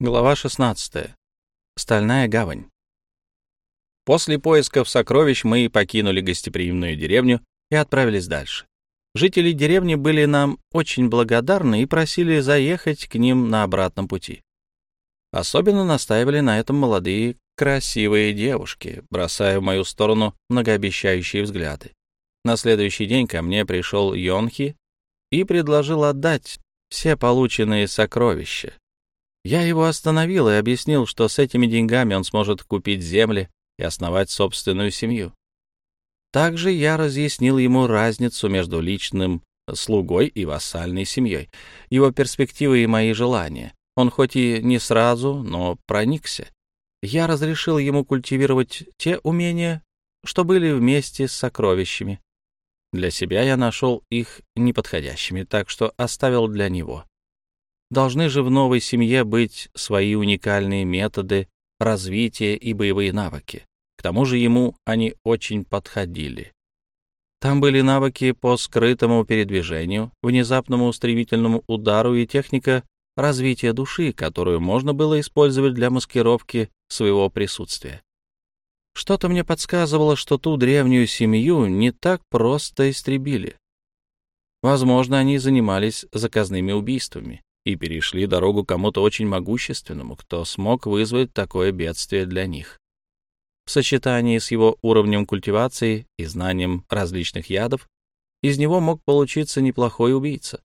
Глава 16. Стальная гавань. После поисков сокровищ мы покинули гостеприимную деревню и отправились дальше. Жители деревни были нам очень благодарны и просили заехать к ним на обратном пути. Особенно настаивали на этом молодые, красивые девушки, бросая в мою сторону многообещающие взгляды. На следующий день ко мне пришел Йонхи и предложил отдать все полученные сокровища, я его остановил и объяснил, что с этими деньгами он сможет купить земли и основать собственную семью. Также я разъяснил ему разницу между личным слугой и вассальной семьей, его перспективы и мои желания. Он хоть и не сразу, но проникся. Я разрешил ему культивировать те умения, что были вместе с сокровищами. Для себя я нашел их неподходящими, так что оставил для него. Должны же в новой семье быть свои уникальные методы развития и боевые навыки. К тому же ему они очень подходили. Там были навыки по скрытому передвижению, внезапному стремительному удару и техника развития души, которую можно было использовать для маскировки своего присутствия. Что-то мне подсказывало, что ту древнюю семью не так просто истребили. Возможно, они занимались заказными убийствами и перешли дорогу кому-то очень могущественному, кто смог вызвать такое бедствие для них. В сочетании с его уровнем культивации и знанием различных ядов, из него мог получиться неплохой убийца.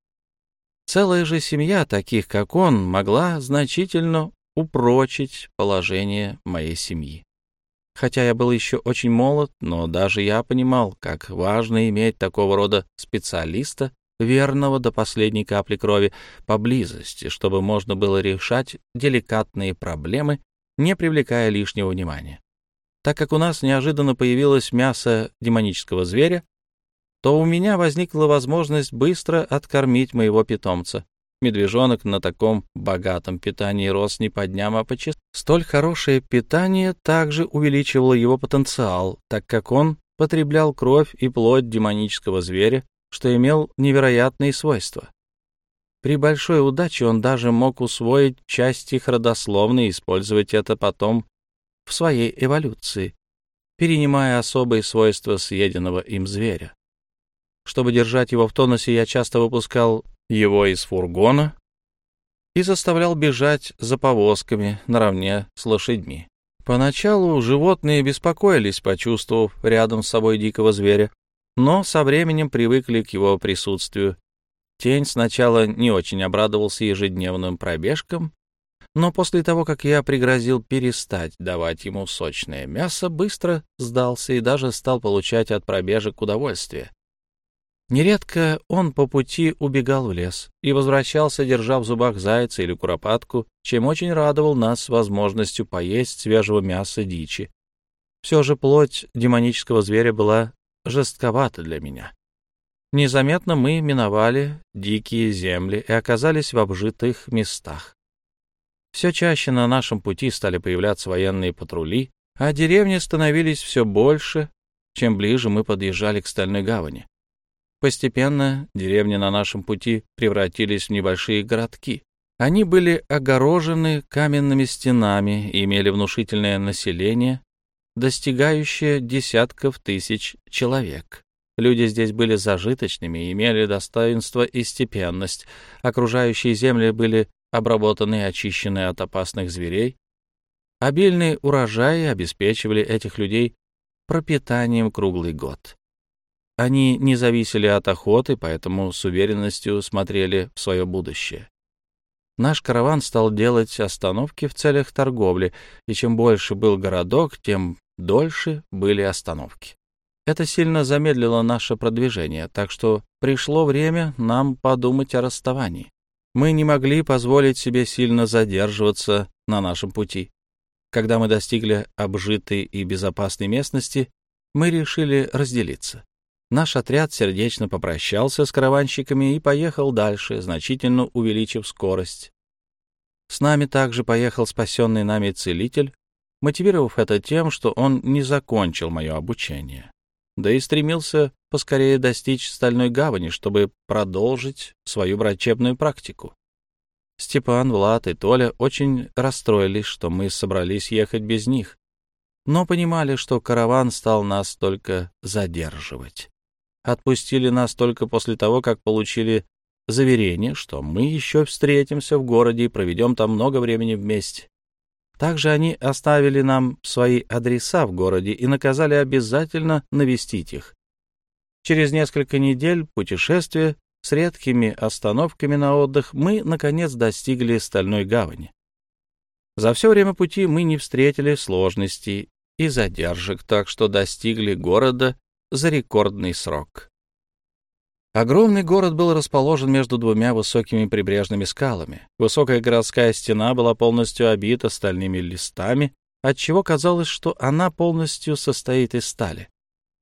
Целая же семья таких, как он, могла значительно упрочить положение моей семьи. Хотя я был еще очень молод, но даже я понимал, как важно иметь такого рода специалиста верного до последней капли крови, поблизости, чтобы можно было решать деликатные проблемы, не привлекая лишнего внимания. Так как у нас неожиданно появилось мясо демонического зверя, то у меня возникла возможность быстро откормить моего питомца. Медвежонок на таком богатом питании рос не по дням, а по часам. Столь хорошее питание также увеличивало его потенциал, так как он потреблял кровь и плоть демонического зверя, что имел невероятные свойства. При большой удаче он даже мог усвоить часть их родословной и использовать это потом в своей эволюции, перенимая особые свойства съеденного им зверя. Чтобы держать его в тонусе, я часто выпускал его из фургона и заставлял бежать за повозками наравне с лошадьми. Поначалу животные беспокоились, почувствовав рядом с собой дикого зверя, но со временем привыкли к его присутствию. Тень сначала не очень обрадовался ежедневным пробежкам, но после того, как я пригрозил перестать давать ему сочное мясо, быстро сдался и даже стал получать от пробежек удовольствие. Нередко он по пути убегал в лес и возвращался, держа в зубах зайца или куропатку, чем очень радовал нас возможностью поесть свежего мяса дичи. Все же плоть демонического зверя была жестковато для меня. Незаметно мы миновали дикие земли и оказались в обжитых местах. Все чаще на нашем пути стали появляться военные патрули, а деревни становились все больше, чем ближе мы подъезжали к Стальной гавани. Постепенно деревни на нашем пути превратились в небольшие городки. Они были огорожены каменными стенами и имели внушительное население, достигающее десятков тысяч человек. Люди здесь были зажиточными имели достоинство и степенность. Окружающие земли были обработаны и очищены от опасных зверей. Обильные урожаи обеспечивали этих людей пропитанием круглый год. Они не зависели от охоты, поэтому с уверенностью смотрели в свое будущее. Наш караван стал делать остановки в целях торговли, и чем больше был городок, тем дольше были остановки. Это сильно замедлило наше продвижение, так что пришло время нам подумать о расставании. Мы не могли позволить себе сильно задерживаться на нашем пути. Когда мы достигли обжитой и безопасной местности, мы решили разделиться. Наш отряд сердечно попрощался с караванщиками и поехал дальше, значительно увеличив скорость. С нами также поехал спасенный нами целитель, мотивировав это тем, что он не закончил мое обучение, да и стремился поскорее достичь Стальной гавани, чтобы продолжить свою врачебную практику. Степан, Влад и Толя очень расстроились, что мы собрались ехать без них, но понимали, что караван стал нас только задерживать. Отпустили нас только после того, как получили заверение, что мы еще встретимся в городе и проведем там много времени вместе. Также они оставили нам свои адреса в городе и наказали обязательно навестить их. Через несколько недель путешествия с редкими остановками на отдых мы, наконец, достигли Стальной гавани. За все время пути мы не встретили сложностей и задержек, так что достигли города за рекордный срок. Огромный город был расположен между двумя высокими прибрежными скалами. Высокая городская стена была полностью обита стальными листами, отчего казалось, что она полностью состоит из стали.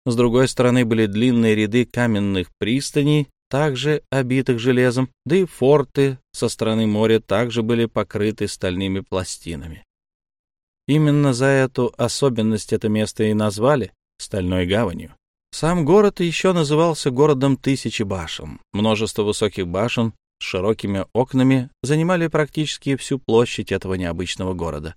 С другой стороны были длинные ряды каменных пристаней, также обитых железом, да и форты со стороны моря также были покрыты стальными пластинами. Именно за эту особенность это место и назвали Стальной гаванью. Сам город еще назывался городом тысячи башен. Множество высоких башен с широкими окнами занимали практически всю площадь этого необычного города.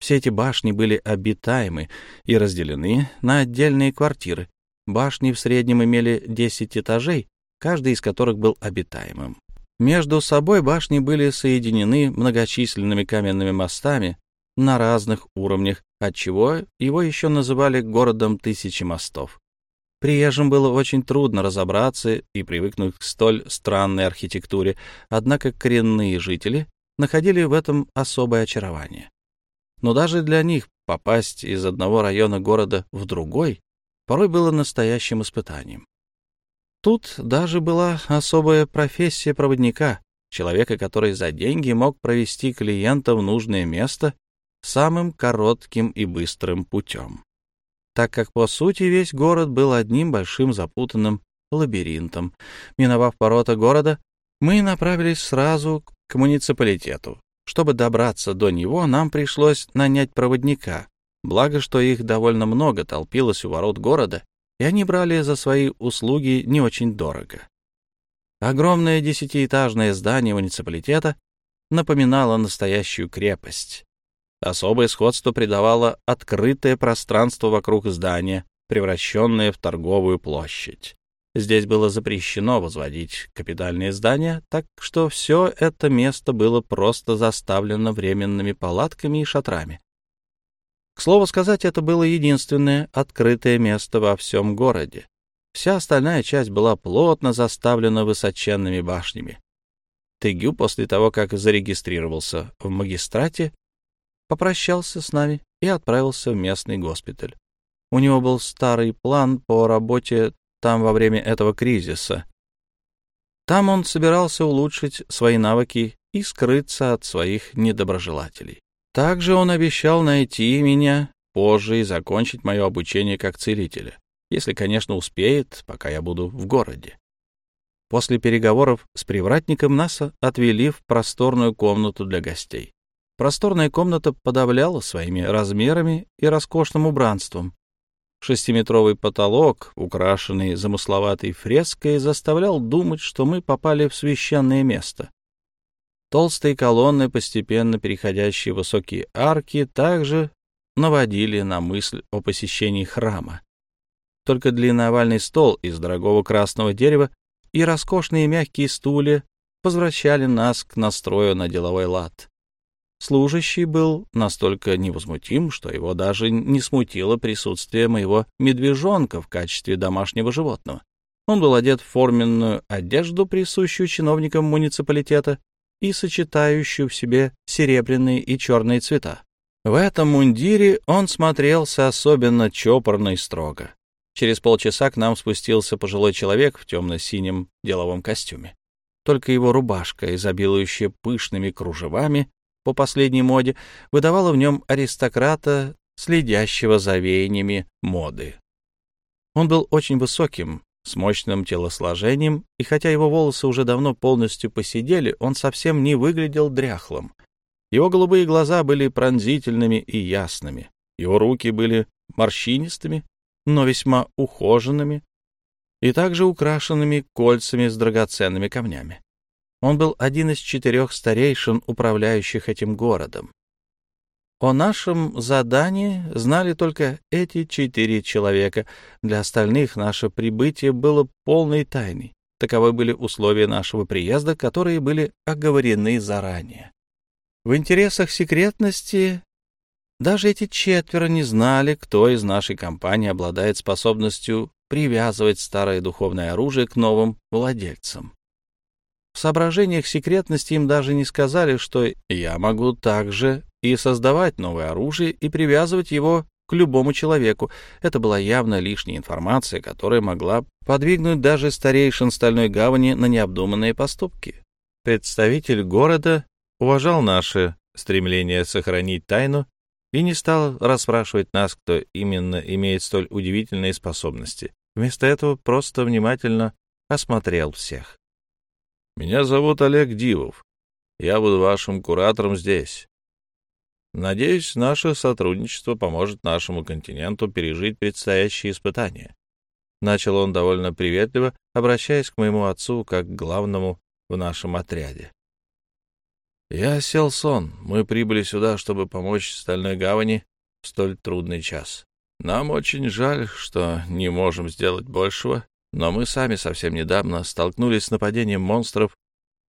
Все эти башни были обитаемы и разделены на отдельные квартиры. Башни в среднем имели 10 этажей, каждый из которых был обитаемым. Между собой башни были соединены многочисленными каменными мостами на разных уровнях, отчего его еще называли городом тысячи мостов. Приезжим было очень трудно разобраться и привыкнуть к столь странной архитектуре, однако коренные жители находили в этом особое очарование. Но даже для них попасть из одного района города в другой порой было настоящим испытанием. Тут даже была особая профессия проводника, человека, который за деньги мог провести клиента в нужное место самым коротким и быстрым путем так как, по сути, весь город был одним большим запутанным лабиринтом. Миновав ворота города, мы направились сразу к муниципалитету. Чтобы добраться до него, нам пришлось нанять проводника. Благо, что их довольно много толпилось у ворот города, и они брали за свои услуги не очень дорого. Огромное десятиэтажное здание муниципалитета напоминало настоящую крепость. Особое сходство придавало открытое пространство вокруг здания, превращенное в торговую площадь. Здесь было запрещено возводить капитальные здания, так что все это место было просто заставлено временными палатками и шатрами. К слову сказать, это было единственное открытое место во всем городе. Вся остальная часть была плотно заставлена высоченными башнями. Тегю после того, как зарегистрировался в магистрате, попрощался с нами и отправился в местный госпиталь. У него был старый план по работе там во время этого кризиса. Там он собирался улучшить свои навыки и скрыться от своих недоброжелателей. Также он обещал найти меня позже и закончить мое обучение как целителя, если, конечно, успеет, пока я буду в городе. После переговоров с привратником нас отвели в просторную комнату для гостей. Просторная комната подавляла своими размерами и роскошным убранством. Шестиметровый потолок, украшенный замысловатой фреской, заставлял думать, что мы попали в священное место. Толстые колонны, постепенно переходящие в высокие арки, также наводили на мысль о посещении храма. Только длинноовальный стол из дорогого красного дерева и роскошные мягкие стулья возвращали нас к настрою на деловой лад. Служащий был настолько невозмутим, что его даже не смутило присутствие моего медвежонка в качестве домашнего животного. Он был одет в форменную одежду, присущую чиновникам муниципалитета и сочетающую в себе серебряные и черные цвета. В этом мундире он смотрелся особенно чопорно и строго. Через полчаса к нам спустился пожилой человек в темно-синем деловом костюме. Только его рубашка, изобилующая пышными кружевами, по последней моде, выдавала в нем аристократа, следящего за веяниями моды. Он был очень высоким, с мощным телосложением, и хотя его волосы уже давно полностью посидели, он совсем не выглядел дряхлым. Его голубые глаза были пронзительными и ясными, его руки были морщинистыми, но весьма ухоженными и также украшенными кольцами с драгоценными камнями. Он был один из четырех старейшин, управляющих этим городом. О нашем задании знали только эти четыре человека. Для остальных наше прибытие было полной тайной. Таковы были условия нашего приезда, которые были оговорены заранее. В интересах секретности даже эти четверо не знали, кто из нашей компании обладает способностью привязывать старое духовное оружие к новым владельцам. Соображениях секретности им даже не сказали, что я могу также и создавать новое оружие и привязывать его к любому человеку. Это была явно лишняя информация, которая могла подвигнуть даже старейшин Стальной Гавани на необдуманные поступки. Представитель города уважал наше стремление сохранить тайну и не стал расспрашивать нас, кто именно имеет столь удивительные способности. Вместо этого просто внимательно осмотрел всех. «Меня зовут Олег Дивов. Я буду вашим куратором здесь. Надеюсь, наше сотрудничество поможет нашему континенту пережить предстоящие испытания. Начал он довольно приветливо, обращаясь к моему отцу как к главному в нашем отряде. Я сел сон. Мы прибыли сюда, чтобы помочь Стальной Гавани в столь трудный час. Нам очень жаль, что не можем сделать большего, но мы сами совсем недавно столкнулись с нападением монстров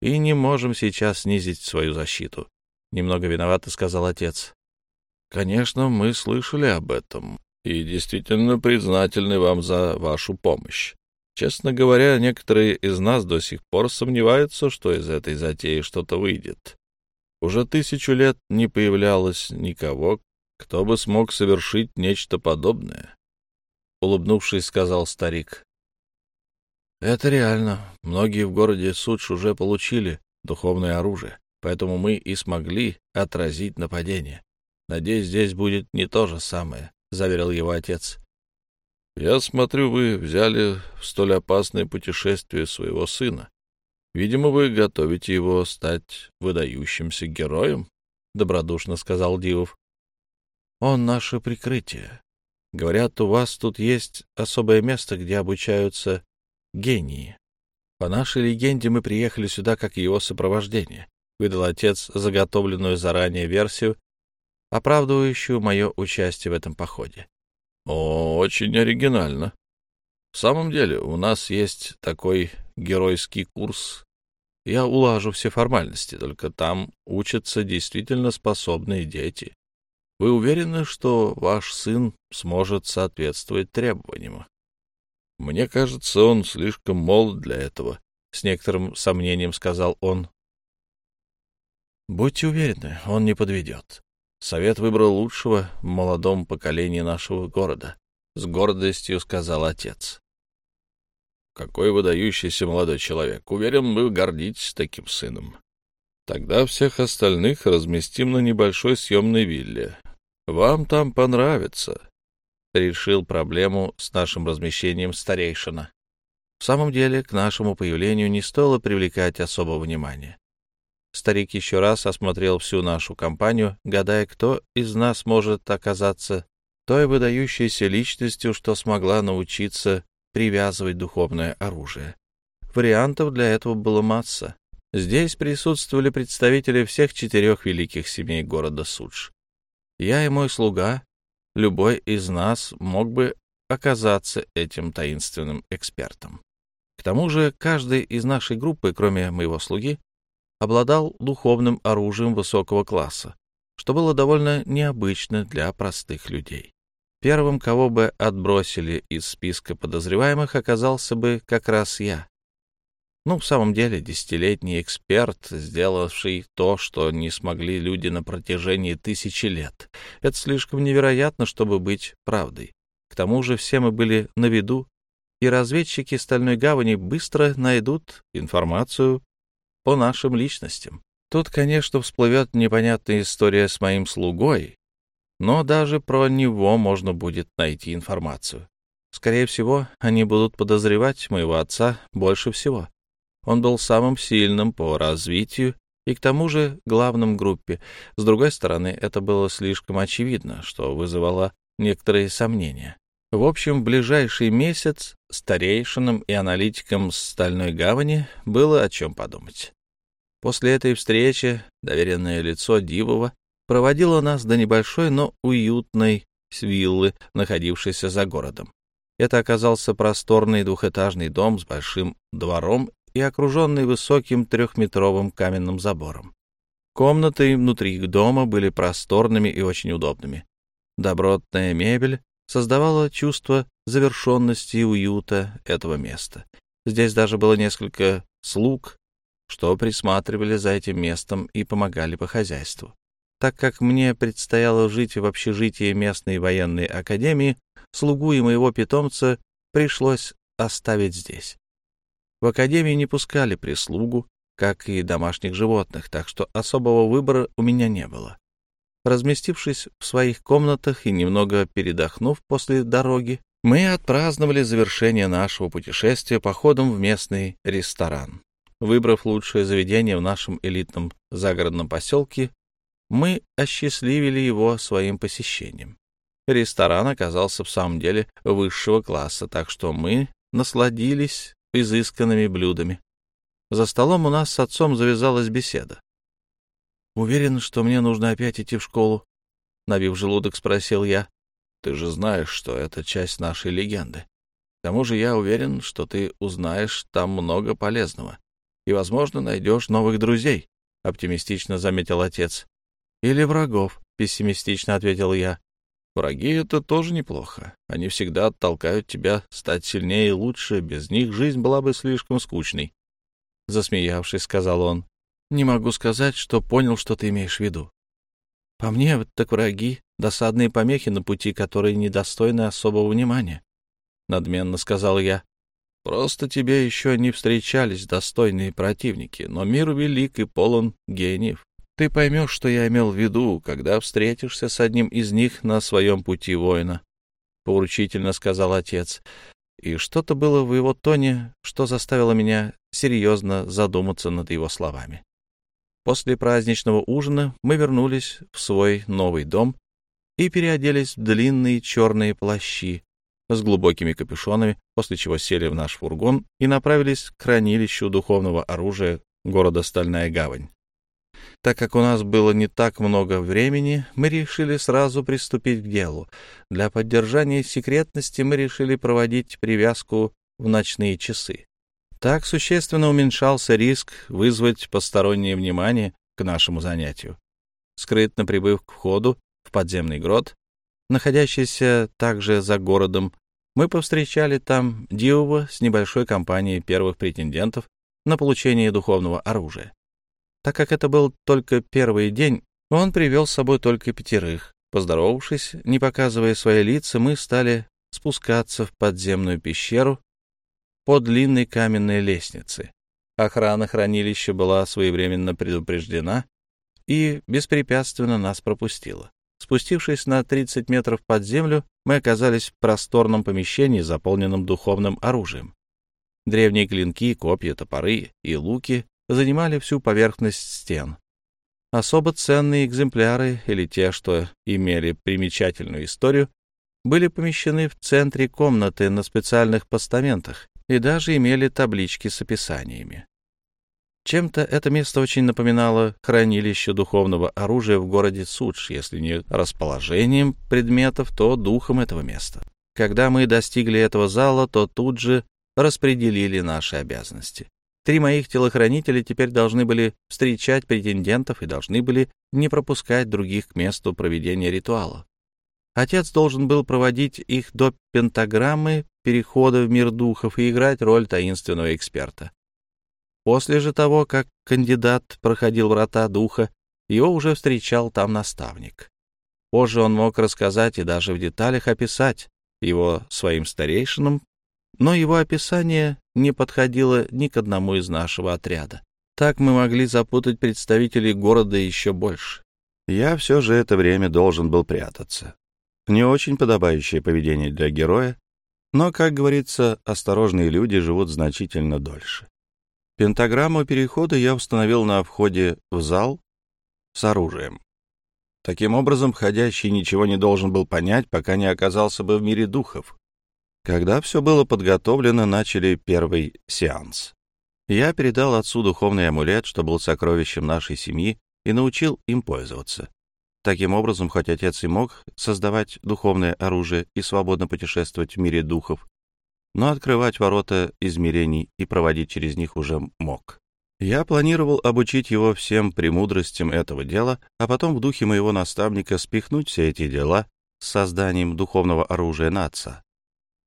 и не можем сейчас снизить свою защиту. — немного виновато сказал отец. «Конечно, мы слышали об этом и действительно признательны вам за вашу помощь. Честно говоря, некоторые из нас до сих пор сомневаются, что из этой затеи что-то выйдет. Уже тысячу лет не появлялось никого, кто бы смог совершить нечто подобное. Улыбнувшись, сказал старик. Это реально. Многие в городе Судж уже получили духовное оружие. Поэтому мы и смогли отразить нападение. Надеюсь, здесь будет не то же самое, — заверил его отец. — Я смотрю, вы взяли в столь опасное путешествие своего сына. Видимо, вы готовите его стать выдающимся героем, — добродушно сказал Дивов. — Он наше прикрытие. Говорят, у вас тут есть особое место, где обучаются гении. По нашей легенде мы приехали сюда как его сопровождение выдал отец заготовленную заранее версию, оправдывающую мое участие в этом походе. О, очень оригинально. В самом деле, у нас есть такой геройский курс. Я улажу все формальности, только там учатся действительно способные дети. Вы уверены, что ваш сын сможет соответствовать требованиям? Мне кажется, он слишком молод для этого, — с некоторым сомнением сказал он, Будьте уверены, он не подведет. Совет выбрал лучшего в молодом поколении нашего города, — с гордостью сказал отец. Какой выдающийся молодой человек. Уверен, вы гордитесь таким сыном. Тогда всех остальных разместим на небольшой съемной вилле. Вам там понравится, — решил проблему с нашим размещением старейшина. В самом деле, к нашему появлению не стоило привлекать особого внимания. Старик еще раз осмотрел всю нашу компанию, гадая, кто из нас может оказаться той выдающейся личностью, что смогла научиться привязывать духовное оружие. Вариантов для этого было масса. Здесь присутствовали представители всех четырех великих семей города Судж. Я и мой слуга, любой из нас мог бы оказаться этим таинственным экспертом. К тому же каждый из нашей группы, кроме моего слуги, обладал духовным оружием высокого класса, что было довольно необычно для простых людей. Первым, кого бы отбросили из списка подозреваемых, оказался бы как раз я. Ну, в самом деле, десятилетний эксперт, сделавший то, что не смогли люди на протяжении тысячи лет. Это слишком невероятно, чтобы быть правдой. К тому же все мы были на виду, и разведчики Стальной Гавани быстро найдут информацию по нашим личностям. Тут, конечно, всплывет непонятная история с моим слугой, но даже про него можно будет найти информацию. Скорее всего, они будут подозревать моего отца больше всего. Он был самым сильным по развитию и к тому же главным группе. С другой стороны, это было слишком очевидно, что вызывало некоторые сомнения. В общем, в ближайший месяц старейшинам и аналитикам Стальной Гавани было о чем подумать. После этой встречи доверенное лицо Дивова проводило нас до небольшой, но уютной виллы, находившейся за городом. Это оказался просторный двухэтажный дом с большим двором и окруженный высоким трехметровым каменным забором. Комнаты внутри дома были просторными и очень удобными. Добротная мебель создавала чувство завершенности и уюта этого места. Здесь даже было несколько слуг, что присматривали за этим местом и помогали по хозяйству. Так как мне предстояло жить в общежитии местной военной академии, слугу и моего питомца пришлось оставить здесь. В академии не пускали прислугу, как и домашних животных, так что особого выбора у меня не было. Разместившись в своих комнатах и немного передохнув после дороги, мы отпраздновали завершение нашего путешествия походом в местный ресторан. Выбрав лучшее заведение в нашем элитном загородном поселке, мы осчастливили его своим посещением. Ресторан оказался в самом деле высшего класса, так что мы насладились изысканными блюдами. За столом у нас с отцом завязалась беседа. «Уверен, что мне нужно опять идти в школу?» — набив желудок, спросил я. «Ты же знаешь, что это часть нашей легенды. К тому же я уверен, что ты узнаешь там много полезного и, возможно, найдешь новых друзей», — оптимистично заметил отец. «Или врагов», — пессимистично ответил я. «Враги — это тоже неплохо. Они всегда оттолкают тебя стать сильнее и лучше. Без них жизнь была бы слишком скучной». Засмеявшись, сказал он. Не могу сказать, что понял, что ты имеешь в виду. По мне, так враги — досадные помехи на пути, которые недостойны особого внимания. Надменно сказал я. Просто тебе еще не встречались достойные противники, но мир велик и полон гениев. Ты поймешь, что я имел в виду, когда встретишься с одним из них на своем пути воина. Поуручительно сказал отец. И что-то было в его тоне, что заставило меня серьезно задуматься над его словами. После праздничного ужина мы вернулись в свой новый дом и переоделись в длинные черные плащи с глубокими капюшонами, после чего сели в наш фургон и направились к хранилищу духовного оружия города Стальная Гавань. Так как у нас было не так много времени, мы решили сразу приступить к делу. Для поддержания секретности мы решили проводить привязку в ночные часы. Так существенно уменьшался риск вызвать постороннее внимание к нашему занятию. Скрытно прибыв к входу в подземный грот, находящийся также за городом, мы повстречали там Диова с небольшой компанией первых претендентов на получение духовного оружия. Так как это был только первый день, он привел с собой только пятерых. Поздоровавшись, не показывая свои лица, мы стали спускаться в подземную пещеру, по длинной каменной лестнице. Охрана хранилища была своевременно предупреждена и беспрепятственно нас пропустила. Спустившись на 30 метров под землю, мы оказались в просторном помещении, заполненном духовным оружием. Древние клинки, копья, топоры и луки занимали всю поверхность стен. Особо ценные экземпляры, или те, что имели примечательную историю, были помещены в центре комнаты на специальных постаментах и даже имели таблички с описаниями. Чем-то это место очень напоминало хранилище духовного оружия в городе Судж, если не расположением предметов, то духом этого места. Когда мы достигли этого зала, то тут же распределили наши обязанности. Три моих телохранителя теперь должны были встречать претендентов и должны были не пропускать других к месту проведения ритуала. Отец должен был проводить их до пентаграммы перехода в мир духов и играть роль таинственного эксперта. После же того, как кандидат проходил врата духа, его уже встречал там наставник. Позже он мог рассказать и даже в деталях описать его своим старейшинам, но его описание не подходило ни к одному из нашего отряда. Так мы могли запутать представителей города еще больше. Я все же это время должен был прятаться. Не очень подобающее поведение для героя, но, как говорится, осторожные люди живут значительно дольше. Пентаграмму перехода я установил на входе в зал с оружием. Таким образом, входящий ничего не должен был понять, пока не оказался бы в мире духов. Когда все было подготовлено, начали первый сеанс. Я передал отцу духовный амулет, что был сокровищем нашей семьи, и научил им пользоваться. Таким образом, хоть отец и мог создавать духовное оружие и свободно путешествовать в мире духов, но открывать ворота измерений и проводить через них уже мог. Я планировал обучить его всем премудростям этого дела, а потом в духе моего наставника спихнуть все эти дела с созданием духовного оружия на отца.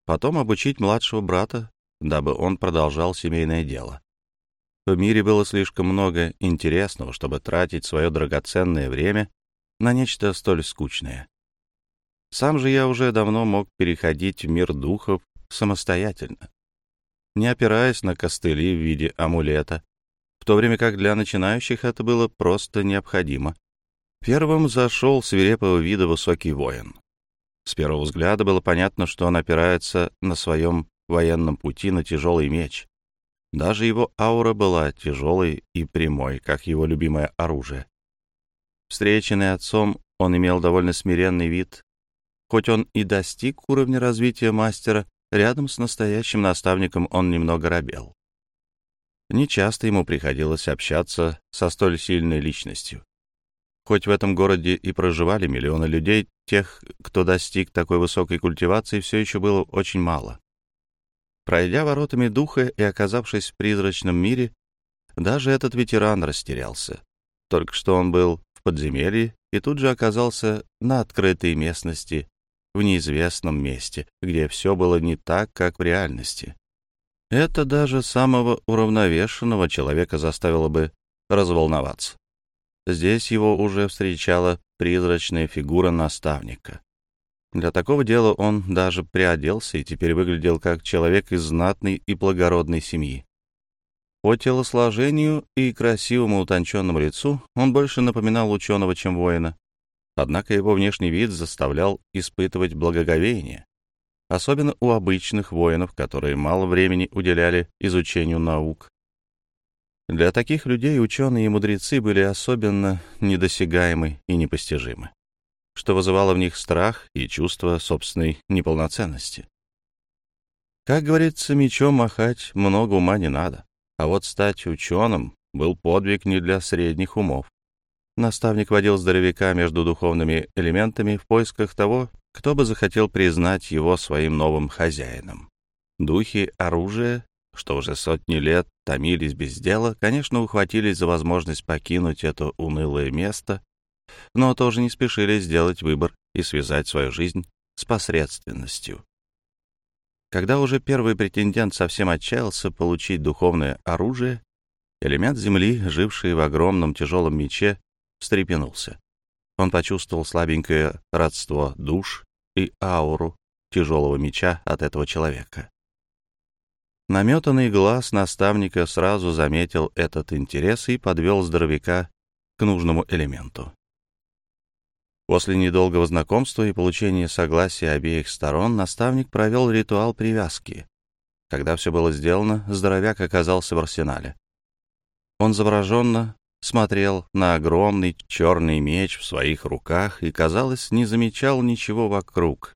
Потом обучить младшего брата, дабы он продолжал семейное дело. В мире было слишком много интересного, чтобы тратить свое драгоценное время на нечто столь скучное. Сам же я уже давно мог переходить в мир духов самостоятельно, не опираясь на костыли в виде амулета, в то время как для начинающих это было просто необходимо. Первым зашел свирепого вида высокий воин. С первого взгляда было понятно, что он опирается на своем военном пути на тяжелый меч. Даже его аура была тяжелой и прямой, как его любимое оружие. Встреченный отцом, он имел довольно смиренный вид. Хоть он и достиг уровня развития мастера, рядом с настоящим наставником он немного робел. Нечасто ему приходилось общаться со столь сильной личностью. Хоть в этом городе и проживали миллионы людей, тех, кто достиг такой высокой культивации, все еще было очень мало. Пройдя воротами духа и оказавшись в призрачном мире, даже этот ветеран растерялся. Только что он был в подземелье и тут же оказался на открытой местности, в неизвестном месте, где все было не так, как в реальности. Это даже самого уравновешенного человека заставило бы разволноваться. Здесь его уже встречала призрачная фигура наставника. Для такого дела он даже приоделся и теперь выглядел как человек из знатной и благородной семьи. По телосложению и красивому утонченному лицу он больше напоминал ученого, чем воина. Однако его внешний вид заставлял испытывать благоговение особенно у обычных воинов, которые мало времени уделяли изучению наук. Для таких людей ученые и мудрецы были особенно недосягаемы и непостижимы, что вызывало в них страх и чувство собственной неполноценности. Как говорится, мечом махать много ума не надо, а вот стать ученым был подвиг не для средних умов. Наставник водил здоровяка между духовными элементами в поисках того, кто бы захотел признать его своим новым хозяином? Духи оружия, что уже сотни лет томились без дела, конечно, ухватились за возможность покинуть это унылое место, но тоже не спешили сделать выбор и связать свою жизнь с посредственностью. Когда уже первый претендент совсем отчаялся получить духовное оружие, элемент земли, живший в огромном тяжелом мече, встрепенулся. Он почувствовал слабенькое родство душ и ауру тяжелого меча от этого человека. Наметанный глаз наставника сразу заметил этот интерес и подвел здоровяка к нужному элементу. После недолгого знакомства и получения согласия обеих сторон наставник провел ритуал привязки. Когда все было сделано, здоровяк оказался в арсенале. Он завороженно смотрел на огромный черный меч в своих руках и, казалось, не замечал ничего вокруг.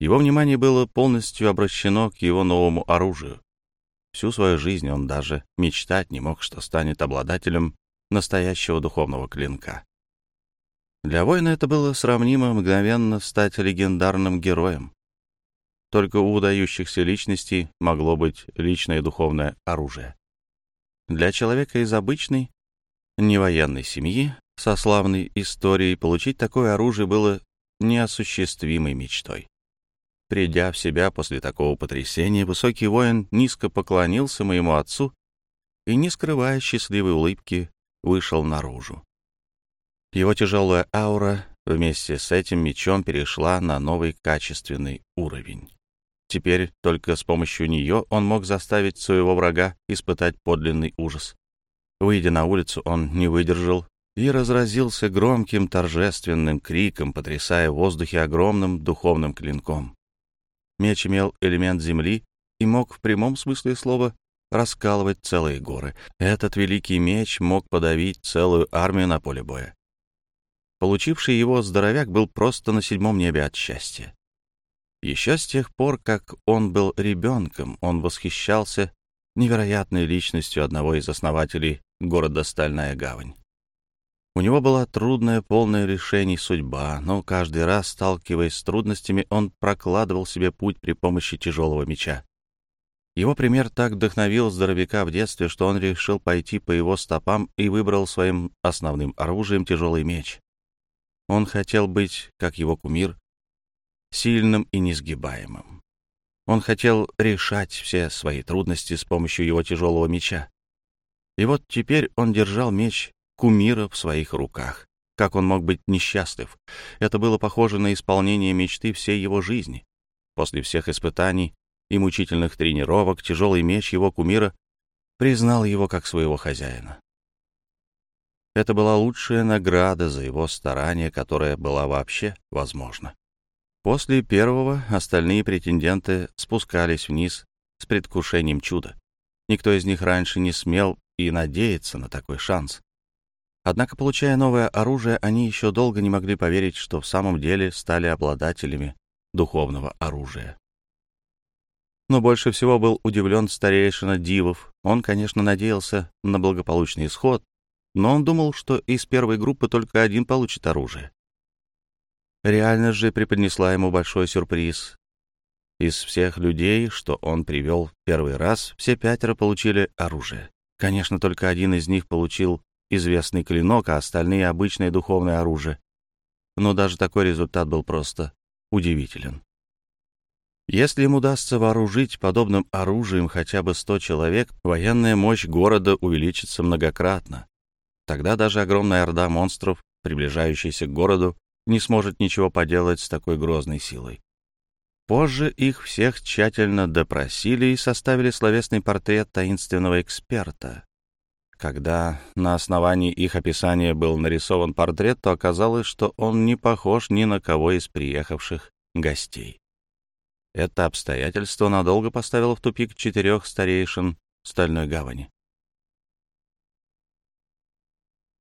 Его внимание было полностью обращено к его новому оружию. Всю свою жизнь он даже мечтать не мог, что станет обладателем настоящего духовного клинка. Для воина это было сравнимо мгновенно стать легендарным героем. Только у удающихся личностей могло быть личное духовное оружие. Для человека из обычной, невоенной семьи со славной историей получить такое оружие было неосуществимой мечтой. Придя в себя после такого потрясения, высокий воин низко поклонился моему отцу и, не скрывая счастливой улыбки, вышел наружу. Его тяжелая аура вместе с этим мечом перешла на новый качественный уровень. Теперь только с помощью нее он мог заставить своего врага испытать подлинный ужас. Выйдя на улицу, он не выдержал и разразился громким торжественным криком, потрясая в воздухе огромным духовным клинком. Меч имел элемент земли и мог в прямом смысле слова раскалывать целые горы. Этот великий меч мог подавить целую армию на поле боя. Получивший его здоровяк был просто на седьмом небе от счастья. Еще с тех пор, как он был ребенком, он восхищался невероятной личностью одного из основателей города Стальная Гавань. У него была трудная, полная решений судьба, но каждый раз, сталкиваясь с трудностями, он прокладывал себе путь при помощи тяжелого меча. Его пример так вдохновил здоровяка в детстве, что он решил пойти по его стопам и выбрал своим основным оружием тяжелый меч. Он хотел быть, как его кумир, сильным и несгибаемым. Он хотел решать все свои трудности с помощью его тяжелого меча. И вот теперь он держал меч кумира в своих руках. Как он мог быть несчастлив? Это было похоже на исполнение мечты всей его жизни. После всех испытаний и мучительных тренировок тяжелый меч его кумира признал его как своего хозяина. Это была лучшая награда за его старание, которая была вообще возможна. После первого остальные претенденты спускались вниз с предвкушением чуда. Никто из них раньше не смел и надеяться на такой шанс. Однако, получая новое оружие, они еще долго не могли поверить, что в самом деле стали обладателями духовного оружия. Но больше всего был удивлен старейшина Дивов. Он, конечно, надеялся на благополучный исход, но он думал, что из первой группы только один получит оружие. Реальность же преподнесла ему большой сюрприз. Из всех людей, что он привел в первый раз, все пятеро получили оружие. Конечно, только один из них получил известный клинок, а остальные — обычное духовное оружие. Но даже такой результат был просто удивителен. Если им удастся вооружить подобным оружием хотя бы 100 человек, военная мощь города увеличится многократно. Тогда даже огромная орда монстров, приближающаяся к городу, не сможет ничего поделать с такой грозной силой. Позже их всех тщательно допросили и составили словесный портрет таинственного эксперта. Когда на основании их описания был нарисован портрет, то оказалось, что он не похож ни на кого из приехавших гостей. Это обстоятельство надолго поставило в тупик четырех старейшин Стальной гавани.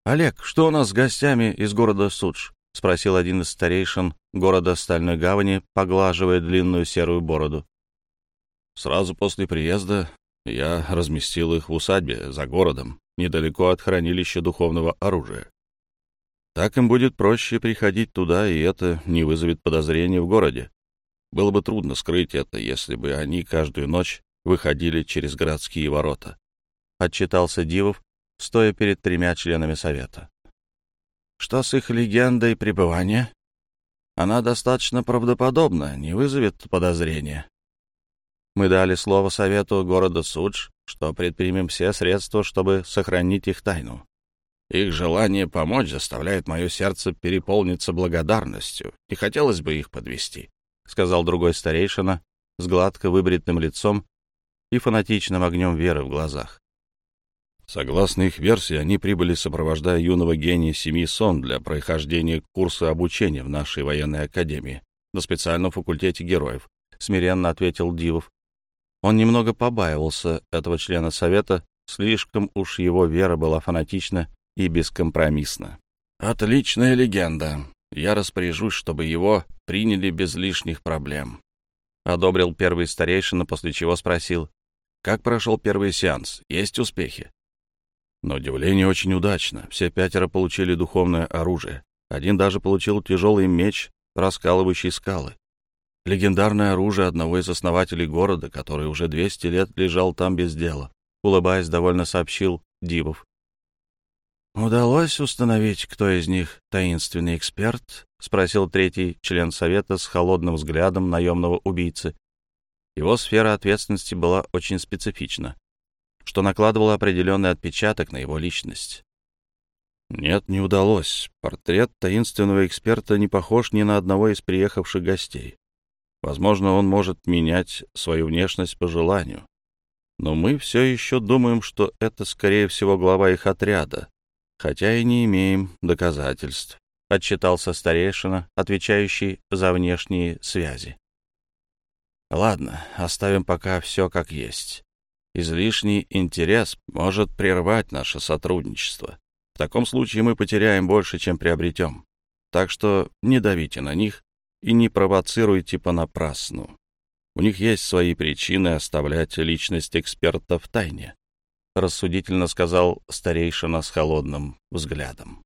«Олег, что у нас с гостями из города Судж?» — спросил один из старейшин города Стальной гавани, поглаживая длинную серую бороду. «Сразу после приезда я разместил их в усадьбе за городом, недалеко от хранилища духовного оружия. Так им будет проще приходить туда, и это не вызовет подозрений в городе. Было бы трудно скрыть это, если бы они каждую ночь выходили через городские ворота. Отчитался Дивов, стоя перед тремя членами совета. Что с их легендой пребывания? Она достаточно правдоподобна, не вызовет подозрения. Мы дали слово совету города Судж, что предпримем все средства, чтобы сохранить их тайну. Их желание помочь заставляет мое сердце переполниться благодарностью, и хотелось бы их подвести. — сказал другой старейшина с гладко выбритым лицом и фанатичным огнем веры в глазах. Согласно их версии, они прибыли, сопровождая юного гения Семи Сон для прохождения курса обучения в нашей военной академии на специальном факультете героев, — смиренно ответил Дивов. Он немного побаивался этого члена совета, слишком уж его вера была фанатична и бескомпромиссна. «Отличная легенда. Я распоряжусь, чтобы его приняли без лишних проблем. Одобрил первый старейшина, после чего спросил, как прошел первый сеанс, есть успехи? На удивление, очень удачно. Все пятеро получили духовное оружие. Один даже получил тяжелый меч, раскалывающий скалы. Легендарное оружие одного из основателей города, который уже 200 лет лежал там без дела. Улыбаясь, довольно сообщил Дивов. «Удалось установить, кто из них таинственный эксперт?» — спросил третий член совета с холодным взглядом наемного убийцы. Его сфера ответственности была очень специфична, что накладывало определенный отпечаток на его личность. Нет, не удалось. Портрет таинственного эксперта не похож ни на одного из приехавших гостей. Возможно, он может менять свою внешность по желанию. Но мы все еще думаем, что это, скорее всего, глава их отряда, хотя и не имеем доказательств», — отчитался старейшина, отвечающий за внешние связи. «Ладно, оставим пока все как есть. Излишний интерес может прервать наше сотрудничество. В таком случае мы потеряем больше, чем приобретем. Так что не давите на них и не провоцируйте понапрасну. У них есть свои причины оставлять личность эксперта в тайне, рассудительно сказал старейшина с холодным взглядом.